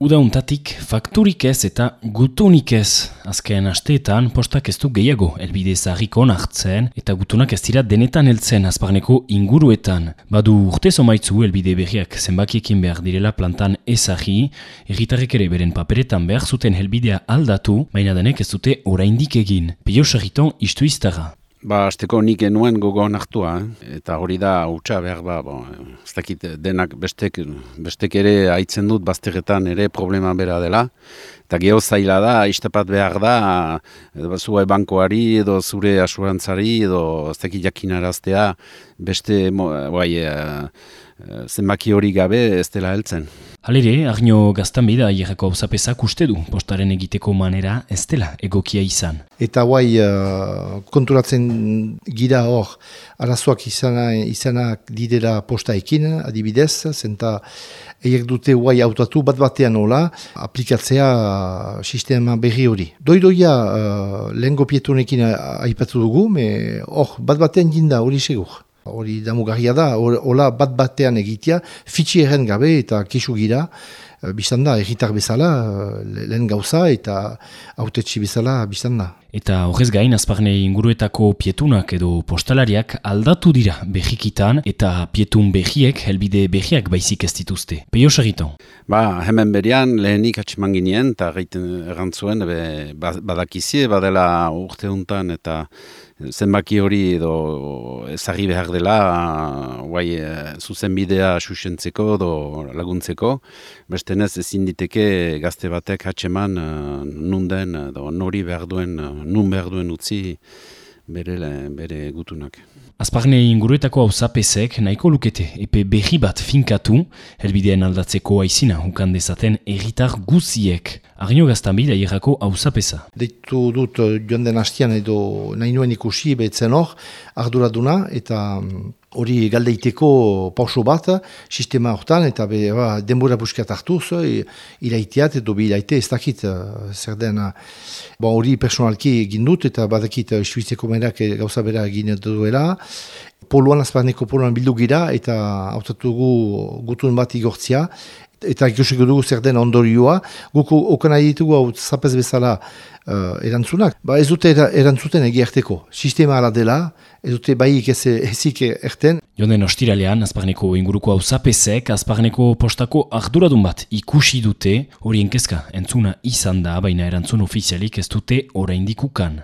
Udauntatik fakturik ez eta gutunik ez. Azken asteetan postak ez du gehiago elbide zaharriko hartzen eta gutunak ez dira denetan heltzen azparneko inguruetan. Badu urte zomaitzu elbide berriak zenbakiekin behar direla plantan ezagi, erritarrek ere beren paperetan behar zuten helbidea aldatu, baina denek ez dute oraindik egin. Pio sarriton istu iztara. Ba, azteko nik enuen gogo hartua, eh? eta hori da utxa behar ba, bo, ez dakit denak bestek, bestek ere haitzen dut bazteretan ere problema bera dela, eta geho zaila da, istapat behar da, edo zure bankoari, edo zure asurantzari, edo ez dakit jakinaraztea, beste, bai, e, zenbaki hori gabe ez dela heltzen. Halere, Arnio Gaztanbida hierako hausapezak uste du postaren egiteko manera ez dela egokia izan. Eta guai uh, konturatzen gira hor arazoak izana, izanak didera posta ekin, adibidez, zenta eiek dute guai autatu bat batean hola aplikatzea sistema berri hori. Doidoia uh, lehen gopietunekin aipatu dugu, hor bat batean jinda hori segur. Hori damugarria da, hola bat batean egitea, fitxi erren gabe eta kesu gira, eh, biztan da, erritar bezala, eh, lehen gauza eta autetxi bezala biztan da. Eta horrez gain, azparne inguruetako pietunak edo postalariak aldatu dira behikitan eta pietun behiek helbide behiak baizik ez dituzte. Peio sarriton? Ba, hemen berian lehenik atseman ginen eta errantzuen ba, badakizie, badela urte untan eta zenbaki hori edo ezagri behar dela guai, e, zuzen bidea susentzeko edo laguntzeko. Beste ez ezin diteke gazte batek hatxeman e, nunden edo nori behar duen, nun behar duen utzi bere, bere gutunak. Azparne inguruetako hau zapesek nahiko lukete epe berri bat finkatu, helbidean aldatzeko aizina hukan dezaten erritar guziek. Arino gaztan bida irako hau zapesa. Deitu dut eh, joan den hastian edo nahi nuen ikusi betzen hor, arduraduna eta mm, hori galdeiteko pauso bat, sistema hortan, eta be, ba, denbora buskat hartuz, e, iraiteat, edo bi iraite ez dakit, uh, zer den, bon, hori personalki egin dut, eta badakit uh, suizeko merak gauza bera egin duela, poluan, azparneko poluan bildu gira, eta hautatugu gutun bat igortzia, eta ikusiko dugu zer den ondorioa, guk okana ditugu hau zapez bezala uh, erantzunak, ba ez dute erantzuten egiarteko. Sistema ala dela, ez dute bai ez ezik erten. Jonen ostiralean, azparneko inguruko hau zapezek, azparneko postako arduradun bat ikusi dute, horien kezka entzuna izan da, baina erantzun ofizialik ez dute oraindikukan.